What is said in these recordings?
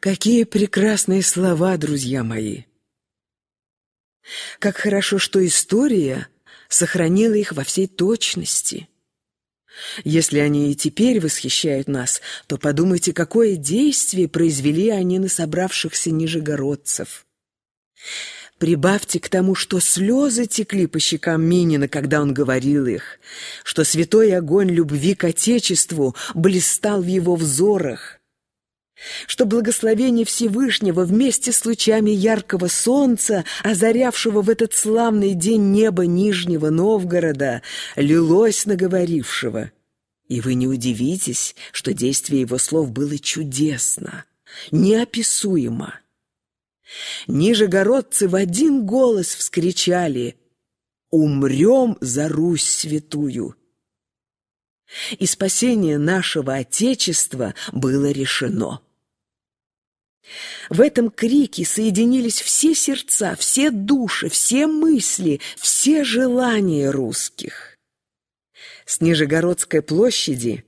Какие прекрасные слова, друзья мои! Как хорошо, что история сохранила их во всей точности. Если они и теперь восхищают нас, то подумайте, какое действие произвели они на собравшихся нижегородцев. Прибавьте к тому, что слезы текли по щекам Минина, когда он говорил их, что святой огонь любви к Отечеству блистал в его взорах, что благословение Всевышнего вместе с лучами яркого солнца, озарявшего в этот славный день небо Нижнего Новгорода, лилось на говорившего. И вы не удивитесь, что действие его слов было чудесно, неописуемо. Нижегородцы в один голос вскричали «Умрем за Русь святую!» И спасение нашего Отечества было решено. В этом крике соединились все сердца, все души, все мысли, все желания русских. С Нижегородской площади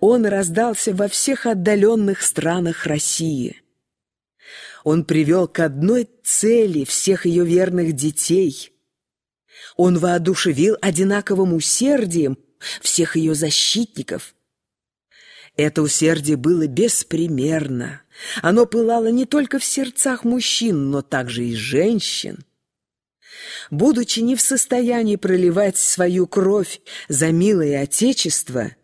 он раздался во всех отдаленных странах России. Он привел к одной цели всех ее верных детей. Он воодушевил одинаковым усердием всех ее защитников – это усердие было беспримерно. Оно пылало не только в сердцах мужчин, но также и женщин. Будучи не в состоянии проливать свою кровь за милое Отечество,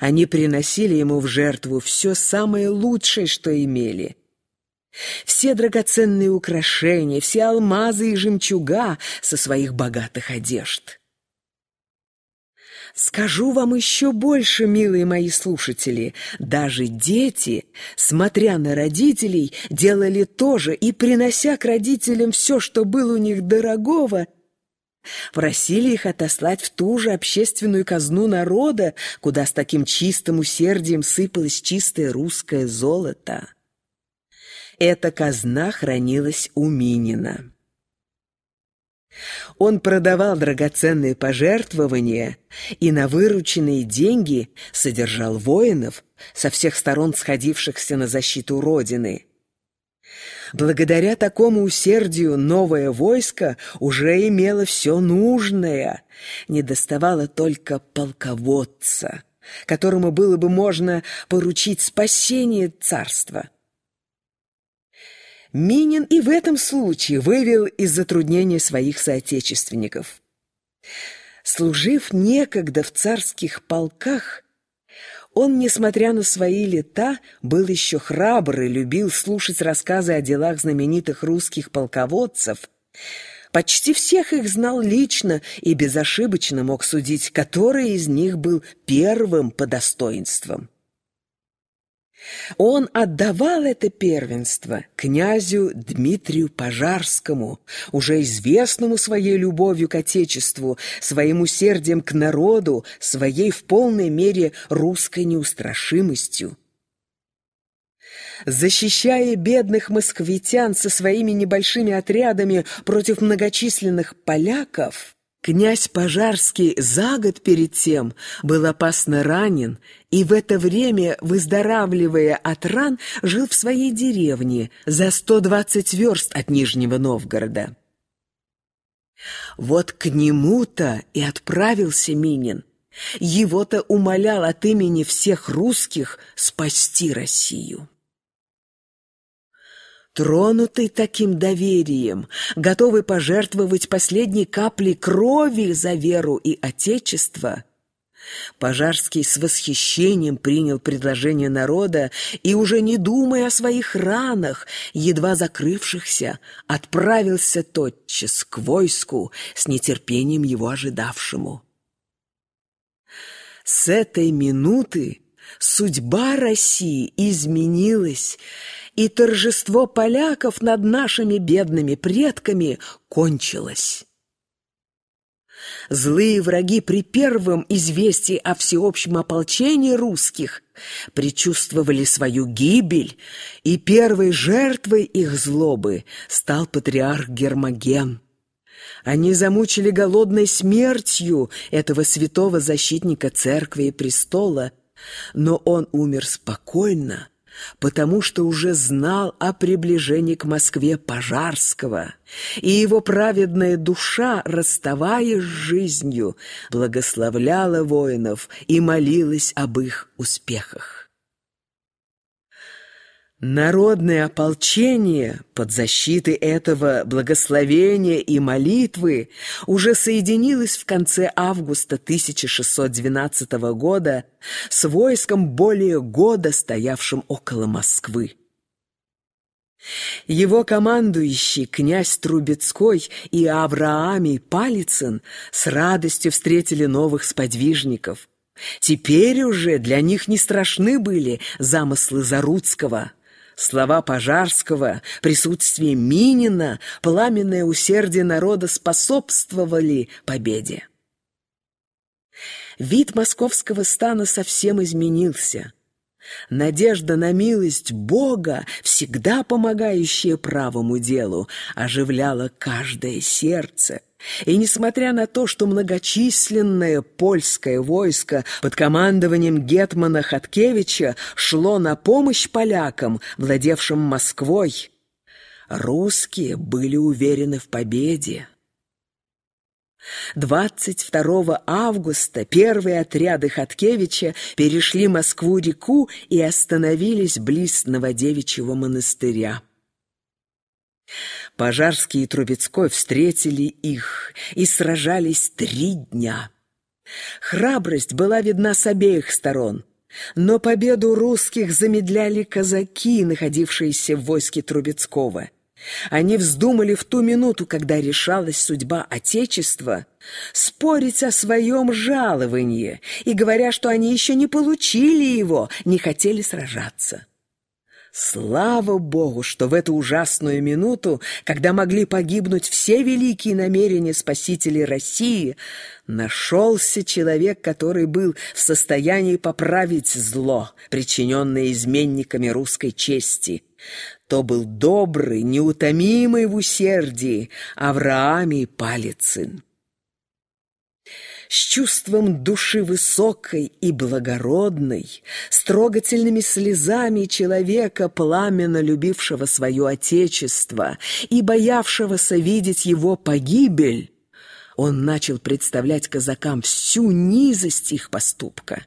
они приносили ему в жертву все самое лучшее, что имели. Все драгоценные украшения, все алмазы и жемчуга со своих богатых одежд. Скажу вам еще больше, милые мои слушатели, даже дети, смотря на родителей, делали то же и, принося к родителям все, что было у них дорогого, просили их отослать в ту же общественную казну народа, куда с таким чистым усердием сыпалось чистое русское золото. Эта казна хранилась у Минина. Он продавал драгоценные пожертвования и на вырученные деньги содержал воинов, со всех сторон сходившихся на защиту Родины. Благодаря такому усердию новое войско уже имело все нужное, не доставало только полководца, которому было бы можно поручить спасение царства. Минин и в этом случае вывел из затруднения своих соотечественников. Служив некогда в царских полках, он, несмотря на свои лета, был еще храбр и любил слушать рассказы о делах знаменитых русских полководцев. Почти всех их знал лично и безошибочно мог судить, который из них был первым по достоинствам. Он отдавал это первенство князю Дмитрию Пожарскому, уже известному своей любовью к Отечеству, своим усердием к народу, своей в полной мере русской неустрашимостью. Защищая бедных москвитян со своими небольшими отрядами против многочисленных поляков, Князь Пожарский за год перед тем был опасно ранен и в это время, выздоравливая от ран, жил в своей деревне за 120 верст от Нижнего Новгорода. Вот к нему-то и отправился Минин. Его-то умолял от имени всех русских спасти Россию. Тронутый таким доверием, готовый пожертвовать последней каплей крови за веру и Отечество, Пожарский с восхищением принял предложение народа и, уже не думая о своих ранах, едва закрывшихся, отправился тотчас к войску с нетерпением его ожидавшему. С этой минуты судьба России изменилась, и торжество поляков над нашими бедными предками кончилось. Злые враги при первом известии о всеобщем ополчении русских предчувствовали свою гибель, и первой жертвой их злобы стал патриарх Гермоген. Они замучили голодной смертью этого святого защитника церкви и престола, но он умер спокойно, потому что уже знал о приближении к Москве Пожарского, и его праведная душа, расставаясь с жизнью, благословляла воинов и молилась об их успехах. Народное ополчение под защитой этого благословения и молитвы уже соединилось в конце августа 1612 года с войском более года, стоявшим около Москвы. Его командующий, князь Трубецкой и Авраамий Палицын с радостью встретили новых сподвижников. Теперь уже для них не страшны были замыслы Заруцкого – Слова Пожарского, присутствие Минина, пламенное усердие народа способствовали победе. Вид московского стана совсем изменился. Надежда на милость Бога, всегда помогающая правому делу, оживляла каждое сердце – и несмотря на то, что многочисленное польское войско под командованием гетмана Хаткевича шло на помощь полякам, владевшим Москвой, русские были уверены в победе. 22 августа первые отряды Хаткевича перешли Москву-реку и остановились близ Новодевичьего монастыря. Пожарский и Трубецкой встретили их и сражались три дня. Храбрость была видна с обеих сторон, но победу русских замедляли казаки, находившиеся в войске Трубецкого. Они вздумали в ту минуту, когда решалась судьба Отечества, спорить о своем жаловании и, говоря, что они еще не получили его, не хотели сражаться. Слава Богу, что в эту ужасную минуту, когда могли погибнуть все великие намерения спасителей России, нашелся человек, который был в состоянии поправить зло, причиненное изменниками русской чести. То был добрый, неутомимый в усердии Авраамий Палицын с чувством души высокой и благородной, с трогательными слезами человека, пламенно любившего свое отечество и боявшегося видеть его погибель, он начал представлять казакам всю низость их поступка.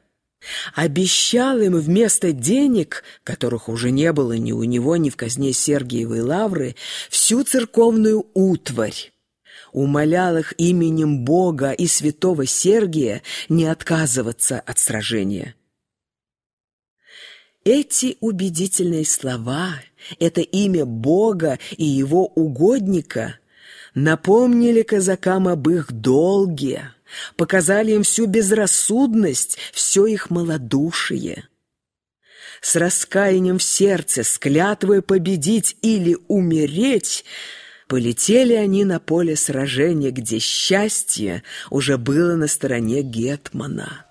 Обещал им вместо денег, которых уже не было ни у него, ни в казне Сергиевой лавры, всю церковную утварь, умолял их именем Бога и святого Сергия не отказываться от сражения. Эти убедительные слова, это имя Бога и его угодника напомнили казакам об их долге, показали им всю безрассудность, все их малодушие. С раскаянием в сердце, с клятвой победить или умереть – Полетели они на поле сражения, где счастье уже было на стороне Гетмана.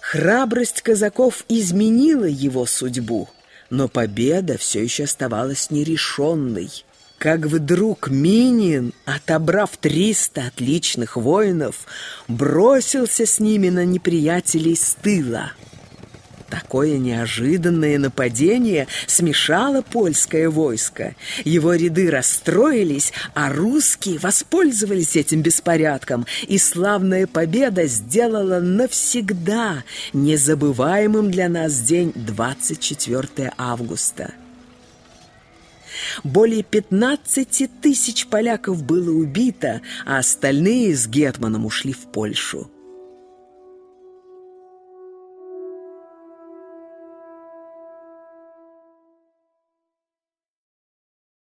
Храбрость казаков изменила его судьбу, но победа все еще оставалась нерешенной. Как вдруг Минин, отобрав триста отличных воинов, бросился с ними на неприятелей с тыла – Такое неожиданное нападение смешало польское войско. Его ряды расстроились, а русские воспользовались этим беспорядком, и славная победа сделала навсегда незабываемым для нас день 24 августа. Более 15 тысяч поляков было убито, а остальные с Гетманом ушли в Польшу.